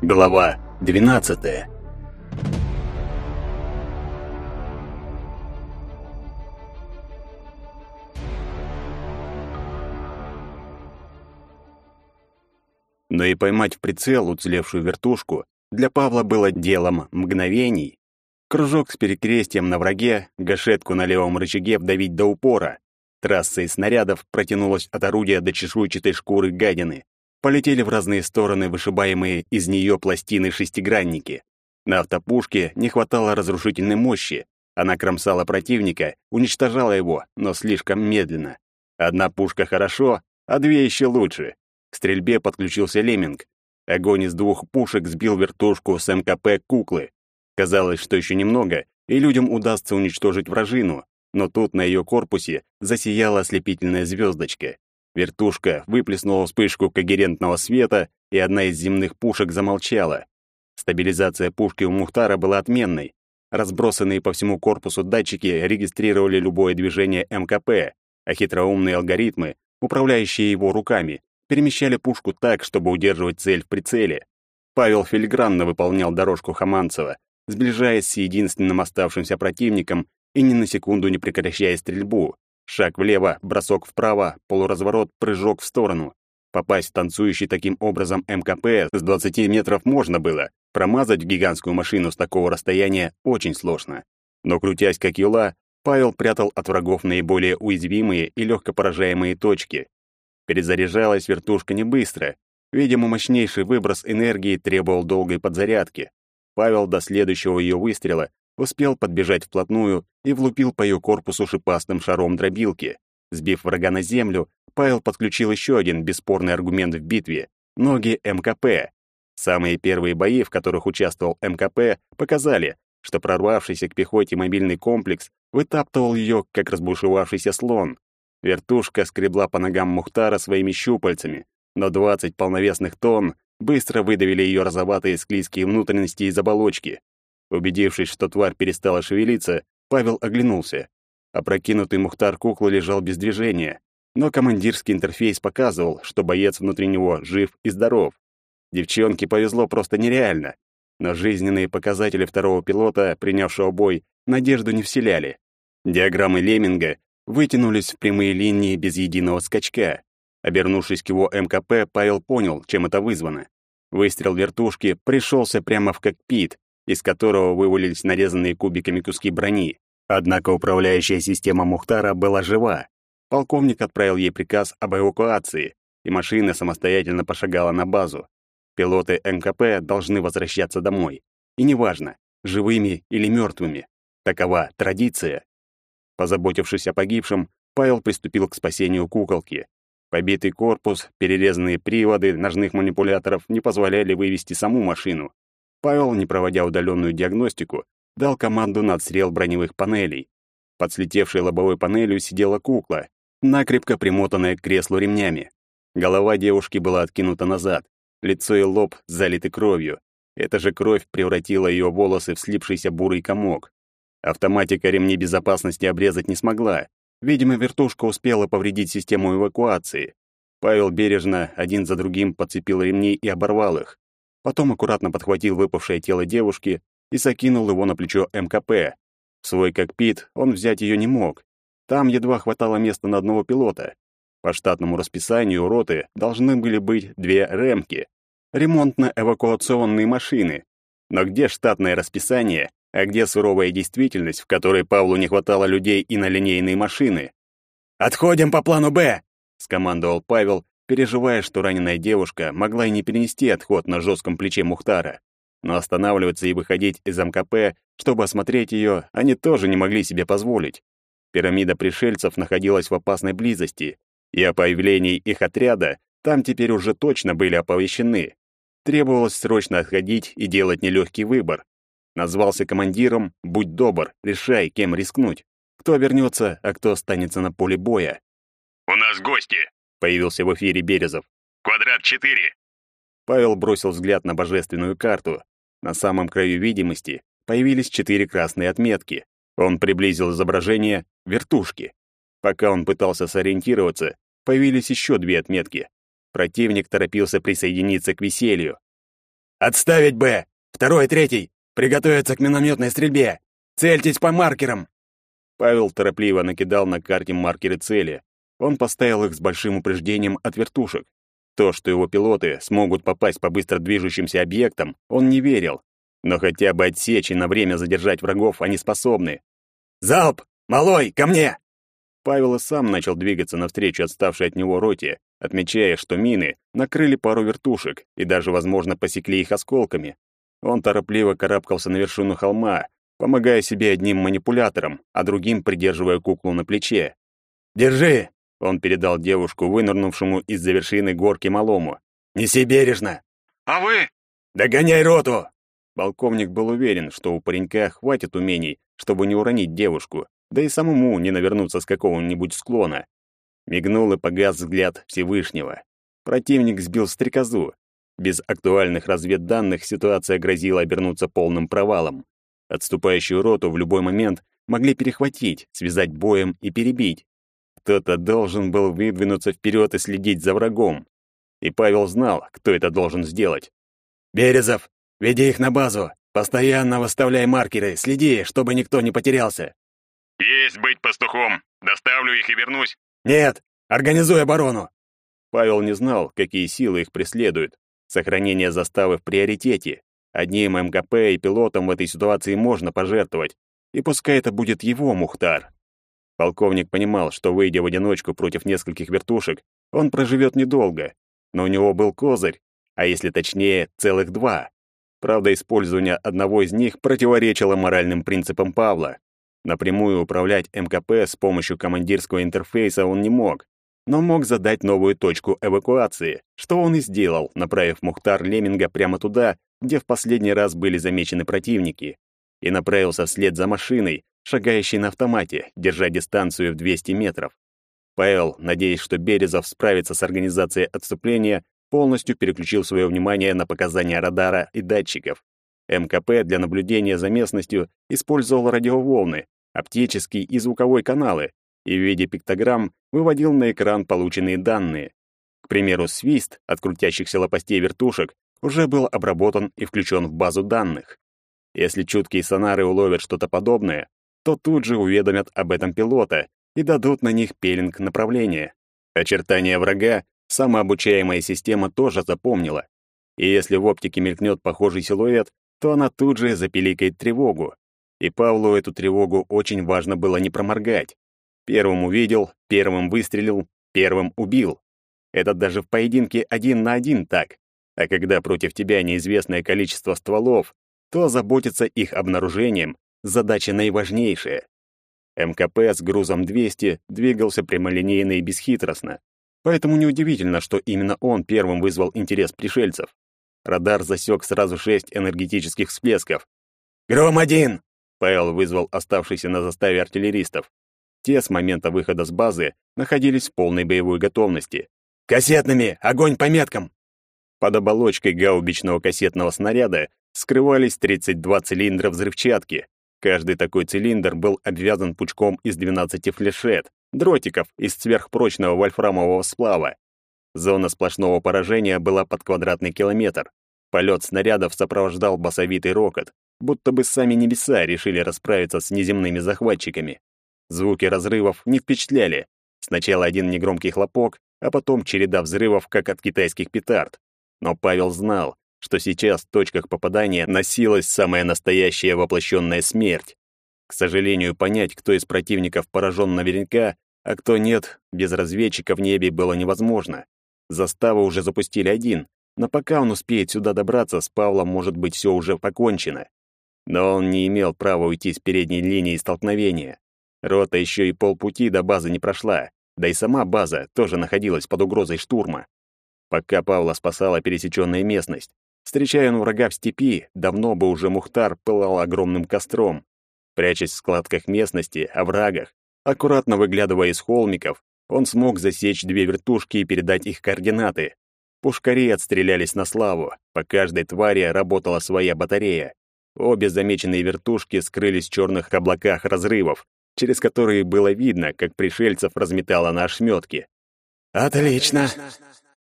Глава 12. Но и поймать в прицел уцелевшую вертушку для Павла было делом мгновений. Кружок с перекрестием на враге, гашетку на левом рычаге вдавить до упора. Трасса из снарядов протянулась от орудия до чешуйчатой шкуры гадины. Полетели в разные стороны вышибаемые из нее пластины-шестигранники. На автопушке не хватало разрушительной мощи. Она кромсала противника, уничтожала его, но слишком медленно. Одна пушка хорошо, а две еще лучше. К стрельбе подключился Леминг. Огонь из двух пушек сбил вертушку с МКП куклы. Казалось, что еще немного, и людям удастся уничтожить вражину, но тут на ее корпусе засияла ослепительная звездочка. Вертушка выплеснула вспышку когерентного света, и одна из земных пушек замолчала. Стабилизация пушки у Мухтара была отменной. Разбросанные по всему корпусу датчики регистрировали любое движение МКП, а хитроумные алгоритмы, управляющие его руками, перемещали пушку так, чтобы удерживать цель в прицеле. Павел филигранно выполнял дорожку Хаманцева, сближаясь с единственным оставшимся противником и ни на секунду не прекращая стрельбу. Шаг влево, бросок вправо, полуразворот, прыжок в сторону. Попасть в танцующий таким образом МКП с 20 метров можно было. Промазать гигантскую машину с такого расстояния очень сложно. Но крутясь как юла, Павел прятал от врагов наиболее уязвимые и легко поражаемые точки. Перезаряжалась вертушка не быстро. Видимо, мощнейший выброс энергии требовал долгой подзарядки. Павел до следующего ее выстрела успел подбежать вплотную и влупил по ее корпусу шипастым шаром дробилки. Сбив врага на землю, Павел подключил еще один бесспорный аргумент в битве — ноги МКП. Самые первые бои, в которых участвовал МКП, показали, что прорвавшийся к пехоте мобильный комплекс вытаптывал ее, как разбушевавшийся слон. Вертушка скребла по ногам Мухтара своими щупальцами, но 20 полновесных тонн быстро выдавили ее розоватые склизкие внутренности из оболочки. Убедившись, что тварь перестала шевелиться, Павел оглянулся. Опрокинутый Мухтар куклы лежал без движения, но командирский интерфейс показывал, что боец внутри него жив и здоров. Девчонке повезло просто нереально, но жизненные показатели второго пилота, принявшего бой, надежду не вселяли. Диаграммы Леминга вытянулись в прямые линии без единого скачка. Обернувшись к его МКП, Павел понял, чем это вызвано. Выстрел вертушки пришелся прямо в кокпит, из которого вывалились нарезанные кубиками куски брони. Однако управляющая система Мухтара была жива. Полковник отправил ей приказ об эвакуации, и машина самостоятельно пошагала на базу. Пилоты МКП должны возвращаться домой. И неважно, живыми или мертвыми. Такова традиция. Позаботившись о погибшем, Павел приступил к спасению куколки. Побитый корпус, перерезанные приводы ножных манипуляторов не позволяли вывести саму машину. Павел, не проводя удаленную диагностику, дал команду на отстрел броневых панелей. Под слетевшей лобовой панелью сидела кукла, накрепко примотанная к креслу ремнями. Голова девушки была откинута назад, лицо и лоб залиты кровью. Эта же кровь превратила ее волосы в слипшийся бурый комок. Автоматика ремней безопасности обрезать не смогла, Видимо, вертушка успела повредить систему эвакуации. Павел бережно один за другим подцепил ремни и оборвал их. Потом аккуратно подхватил выпавшее тело девушки и закинул его на плечо МКП. В свой кокпит он взять ее не мог. Там едва хватало места на одного пилота. По штатному расписанию роты должны были быть две ремки — ремонтно-эвакуационные машины. Но где штатное расписание, а где суровая действительность, в которой Павлу не хватало людей и на линейные машины? «Отходим по плану «Б», — скомандовал Павел, переживая, что раненая девушка могла и не перенести отход на жестком плече Мухтара. Но останавливаться и выходить из МКП, чтобы осмотреть ее, они тоже не могли себе позволить. Пирамида пришельцев находилась в опасной близости, и о появлении их отряда там теперь уже точно были оповещены. Требовалось срочно отходить и делать нелегкий выбор. Назвался командиром, будь добр, решай, кем рискнуть. Кто вернется, а кто останется на поле боя. «У нас гости!» — появился в эфире Березов. «Квадрат 4!» Павел бросил взгляд на божественную карту. На самом краю видимости появились четыре красные отметки. Он приблизил изображение вертушки. Пока он пытался сориентироваться, появились еще две отметки. Противник торопился присоединиться к веселью. «Отставить Б! Второй и третий! Приготовиться к минометной стрельбе! Цельтесь по маркерам!» Павел торопливо накидал на карте маркеры цели. Он поставил их с большим упреждением от вертушек. То, что его пилоты смогут попасть по быстро движущимся объектам, он не верил. Но хотя бы отсечь и на время задержать врагов они способны. «Залп! Малой, ко мне!» Павел и сам начал двигаться навстречу отставшей от него роте, отмечая, что мины накрыли пару вертушек и даже, возможно, посекли их осколками. Он торопливо карабкался на вершину холма, помогая себе одним манипулятором, а другим придерживая куклу на плече. «Держи!» — он передал девушку, вынырнувшему из-за вершины горки малому. «Неси бережно!» «А вы?» «Догоняй роту!» Полковник был уверен, что у паренька хватит умений, чтобы не уронить девушку, да и самому не навернуться с какого-нибудь склона. Мигнул и погас взгляд Всевышнего. Противник сбил стрекозу. Без актуальных разведданных ситуация грозила обернуться полным провалом. Отступающую роту в любой момент могли перехватить, связать боем и перебить. Кто-то должен был выдвинуться вперед и следить за врагом. И Павел знал, кто это должен сделать. «Березов, веди их на базу. Постоянно выставляй маркеры, следи, чтобы никто не потерялся». «Есть быть пастухом. Доставлю их и вернусь». «Нет, организуй оборону». Павел не знал, какие силы их преследуют. Сохранение заставы в приоритете. Одним МКП и пилотом в этой ситуации можно пожертвовать. И пускай это будет его Мухтар. Полковник понимал, что, выйдя в одиночку против нескольких вертушек, он проживет недолго. Но у него был козырь, а если точнее, целых два. Правда, использование одного из них противоречило моральным принципам Павла. Напрямую управлять МКП с помощью командирского интерфейса он не мог, но мог задать новую точку эвакуации, что он и сделал, направив Мухтар Леминга прямо туда, где в последний раз были замечены противники, и направился вслед за машиной, шагающей на автомате, держа дистанцию в 200 метров. Павел, надеясь, что Березов справится с организацией отступления, полностью переключил свое внимание на показания радара и датчиков. МКП для наблюдения за местностью использовал радиоволны, оптический и звуковой каналы и в виде пиктограмм выводил на экран полученные данные. К примеру, свист от крутящихся лопастей вертушек уже был обработан и включен в базу данных. Если чуткие сонары уловят что-то подобное, то тут же уведомят об этом пилота и дадут на них пеленг направления. Очертания врага самообучаемая система тоже запомнила. И если в оптике мелькнет похожий силуэт, то она тут же запиликает тревогу. И Павлу эту тревогу очень важно было не проморгать. Первым увидел, первым выстрелил, первым убил. Это даже в поединке один на один так. А когда против тебя неизвестное количество стволов, то заботиться их обнаружением — задача наиважнейшая. МКП с грузом 200 двигался прямолинейно и бесхитростно. Поэтому неудивительно, что именно он первым вызвал интерес пришельцев. Радар засек сразу шесть энергетических всплесков. «Гром-1!» — Павел вызвал оставшихся на заставе артиллеристов. Те с момента выхода с базы находились в полной боевой готовности. «Кассетными! Огонь по меткам!» Под оболочкой гаубичного кассетного снаряда скрывались 32 цилиндра взрывчатки. Каждый такой цилиндр был обвязан пучком из 12 флешет, дротиков из сверхпрочного вольфрамового сплава. Зона сплошного поражения была под квадратный километр. Полет снарядов сопровождал басовитый рокот, будто бы сами небеса решили расправиться с неземными захватчиками. Звуки разрывов не впечатляли. Сначала один негромкий хлопок, а потом череда взрывов, как от китайских петард. Но Павел знал, что сейчас в точках попадания носилась самая настоящая воплощенная смерть. К сожалению, понять, кто из противников поражен наверняка, а кто нет, без разведчика в небе было невозможно. Заставу уже запустили один, но пока он успеет сюда добраться, с Павлом может быть все уже покончено. Но он не имел права уйти с передней линии столкновения. Рота еще и полпути до базы не прошла, да и сама база тоже находилась под угрозой штурма. Пока Павла спасала пересеченная местность, встречая он врага в степи, давно бы уже Мухтар пылал огромным костром. Прячась в складках местности, оврагах, аккуратно выглядывая из холмиков, он смог засечь две вертушки и передать их координаты. Пушкари отстрелялись на славу, по каждой твари работала своя батарея. Обе замеченные вертушки скрылись в черных облаках разрывов, через которые было видно, как пришельцев разметало на ошметки. «Отлично!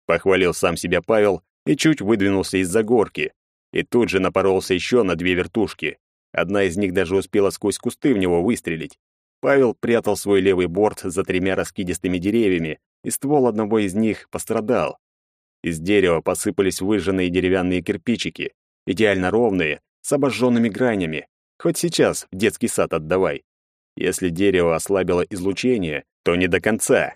Похвалил сам себя Павел и чуть выдвинулся из-за горки. И тут же напоролся еще на две вертушки. Одна из них даже успела сквозь кусты в него выстрелить. Павел прятал свой левый борт за тремя раскидистыми деревьями, и ствол одного из них пострадал. Из дерева посыпались выжженные деревянные кирпичики, идеально ровные, с обожженными гранями. Хоть сейчас в детский сад отдавай. Если дерево ослабило излучение, то не до конца.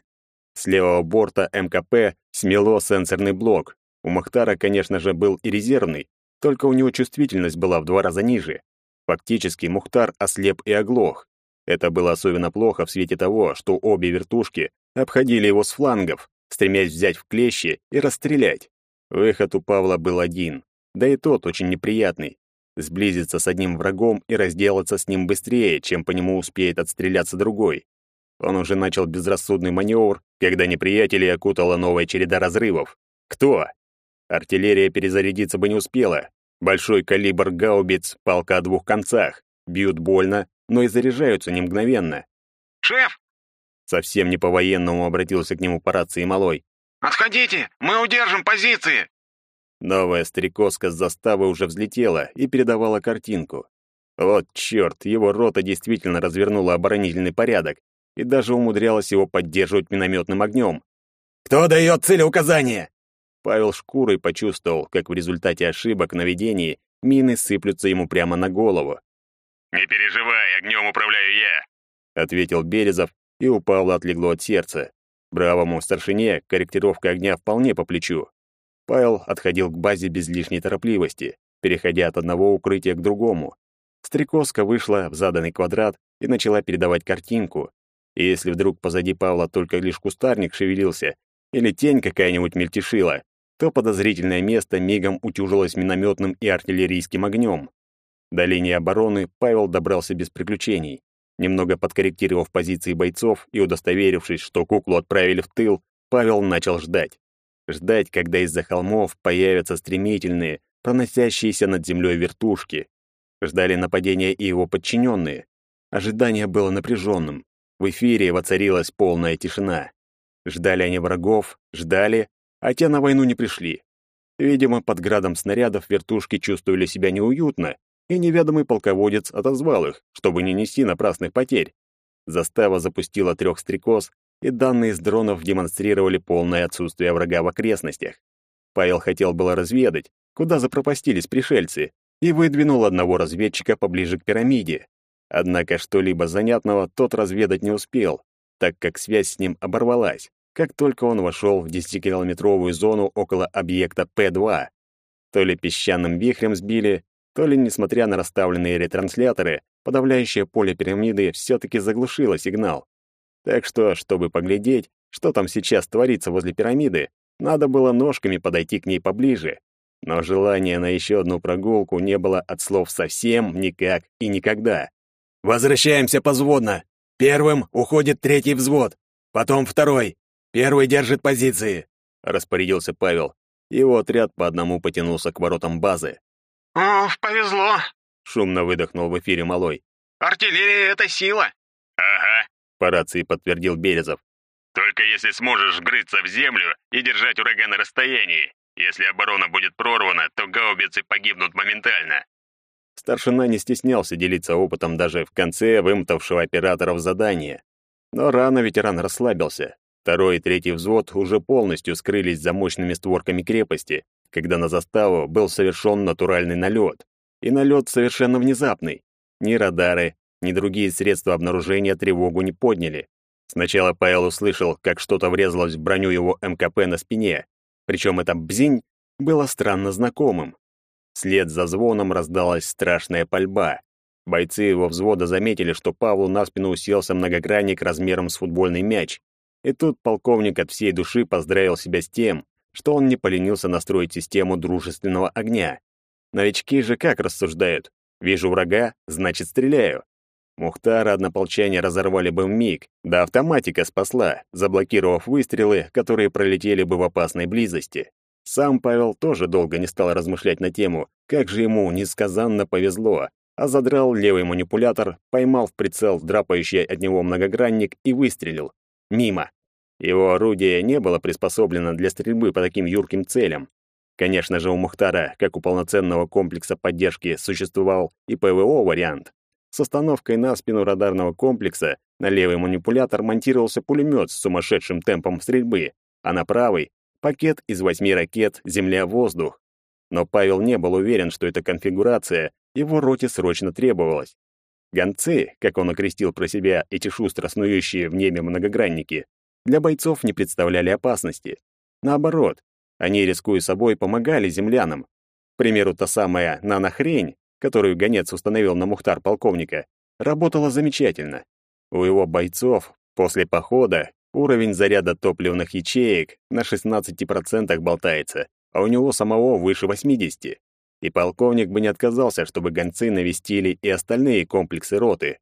С левого борта МКП смело сенсорный блок. У Махтара, конечно же, был и резервный, только у него чувствительность была в два раза ниже. Фактически Мухтар ослеп и оглох. Это было особенно плохо в свете того, что обе вертушки обходили его с флангов, стремясь взять в клещи и расстрелять. Выход у Павла был один, да и тот очень неприятный. Сблизиться с одним врагом и разделаться с ним быстрее, чем по нему успеет отстреляться другой. Он уже начал безрассудный маневр, когда неприятелей окутала новая череда разрывов. Кто? Артиллерия перезарядиться бы не успела. Большой калибр гаубиц, палка о двух концах. Бьют больно, но и заряжаются не мгновенно. «Шеф, Совсем не по-военному обратился к нему по рации малой. отходите, мы удержим позиции!» Новая стрекозка с заставы уже взлетела и передавала картинку. Вот чёрт, его рота действительно развернула оборонительный порядок и даже умудрялась его поддерживать минометным огнем. «Кто дает целеуказание?» Павел шкурой почувствовал, как в результате ошибок на ведении мины сыплются ему прямо на голову. «Не переживай, огнем управляю я!» ответил Березов и у Павла отлегло от сердца. Бравому старшине корректировка огня вполне по плечу. Павел отходил к базе без лишней торопливости, переходя от одного укрытия к другому. Стрекозка вышла в заданный квадрат и начала передавать картинку. И если вдруг позади Павла только лишь кустарник шевелился или тень какая-нибудь мельтешила, то подозрительное место мигом утюжилось минометным и артиллерийским огнем. До линии обороны Павел добрался без приключений. Немного подкорректировав позиции бойцов и удостоверившись, что куклу отправили в тыл, Павел начал ждать. Ждать, когда из-за холмов появятся стремительные, проносящиеся над землей вертушки. Ждали нападения и его подчиненные. Ожидание было напряженным. В эфире воцарилась полная тишина. Ждали они врагов, ждали, а те на войну не пришли. Видимо, под градом снарядов вертушки чувствовали себя неуютно и неведомый полководец отозвал их, чтобы не нести напрасных потерь. Застава запустила трех стрекоз, и данные с дронов демонстрировали полное отсутствие врага в окрестностях. Павел хотел было разведать, куда запропастились пришельцы, и выдвинул одного разведчика поближе к пирамиде. Однако что-либо занятного тот разведать не успел, так как связь с ним оборвалась, как только он вошел в 10-километровую зону около объекта П-2. То ли песчаным вихрем сбили, то ли, несмотря на расставленные ретрансляторы, подавляющее поле пирамиды все-таки заглушило сигнал. Так что, чтобы поглядеть, что там сейчас творится возле пирамиды, надо было ножками подойти к ней поближе. Но желания на еще одну прогулку не было от слов совсем, никак и никогда. «Возвращаемся позводно. Первым уходит третий взвод, потом второй. Первый держит позиции», — распорядился Павел. Его отряд по одному потянулся к воротам базы. «О, повезло!» — шумно выдохнул в эфире малой. «Артиллерия — это сила!» «Ага», — по рации подтвердил Березов. «Только если сможешь вгрыться в землю и держать ураган на расстоянии. Если оборона будет прорвана, то гаубицы погибнут моментально». Старшина не стеснялся делиться опытом даже в конце вымотавшего операторов задания. Но рано ветеран расслабился. Второй и третий взвод уже полностью скрылись за мощными створками крепости, когда на заставу был совершен натуральный налет. И налет совершенно внезапный. Ни радары, ни другие средства обнаружения тревогу не подняли. Сначала Павел услышал, как что-то врезалось в броню его МКП на спине, причем это «бзинь» было странно знакомым. Вслед за звоном раздалась страшная пальба. Бойцы его взвода заметили, что Павлу на спину уселся многогранник размером с футбольный мяч. И тут полковник от всей души поздравил себя с тем, что он не поленился настроить систему дружественного огня. Новички же как рассуждают? Вижу врага, значит стреляю. Мухтара однополчане разорвали бы миг, да автоматика спасла, заблокировав выстрелы, которые пролетели бы в опасной близости. Сам Павел тоже долго не стал размышлять на тему, как же ему несказанно повезло, а задрал левый манипулятор, поймал в прицел драпающий от него многогранник и выстрелил. Мимо. Его орудие не было приспособлено для стрельбы по таким юрким целям. Конечно же, у Мухтара, как у полноценного комплекса поддержки, существовал и ПВО-вариант. С остановкой на спину радарного комплекса на левый манипулятор монтировался пулемет с сумасшедшим темпом стрельбы, а на правый — пакет из восьми ракет «Земля-воздух». Но Павел не был уверен, что эта конфигурация его роте срочно требовалась. Гонцы, как он окрестил про себя эти шустро снующие в небе многогранники, для бойцов не представляли опасности. Наоборот, они, рискуя собой, помогали землянам. К примеру, та самая нанохрень, которую гонец установил на Мухтар полковника, работала замечательно. У его бойцов после похода уровень заряда топливных ячеек на 16% болтается, а у него самого выше 80. И полковник бы не отказался, чтобы гонцы навестили и остальные комплексы роты.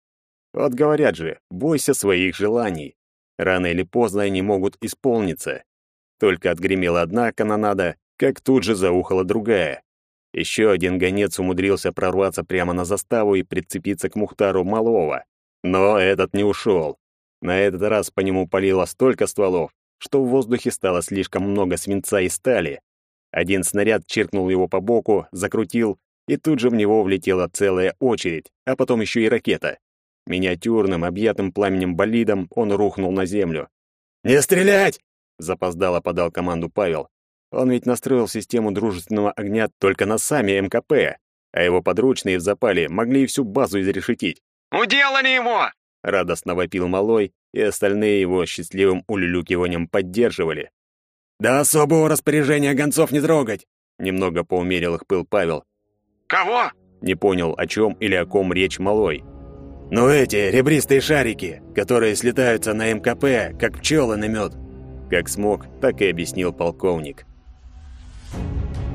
Вот говорят же, бойся своих желаний. Рано или поздно они могут исполниться. Только отгремела одна канонада, как тут же заухала другая. Еще один гонец умудрился прорваться прямо на заставу и прицепиться к Мухтару Малова. Но этот не ушел. На этот раз по нему палило столько стволов, что в воздухе стало слишком много свинца и стали. Один снаряд чиркнул его по боку, закрутил, и тут же в него влетела целая очередь, а потом еще и ракета. Миниатюрным, объятым пламенем болидом он рухнул на землю. «Не стрелять!» запоздало подал команду Павел. Он ведь настроил систему дружественного огня только на сами МКП, а его подручные в запале могли и всю базу изрешетить. «Уделали его!» — радостно вопил Малой, и остальные его счастливым улюлюкиванием поддерживали. «Да особого распоряжения гонцов не трогать!» Немного поумерил их пыл Павел. «Кого?» Не понял, о чем или о ком речь Малой. «Ну эти ребристые шарики, которые слетаются на МКП, как пчелы на мед», как смог, так и объяснил полковник. Thank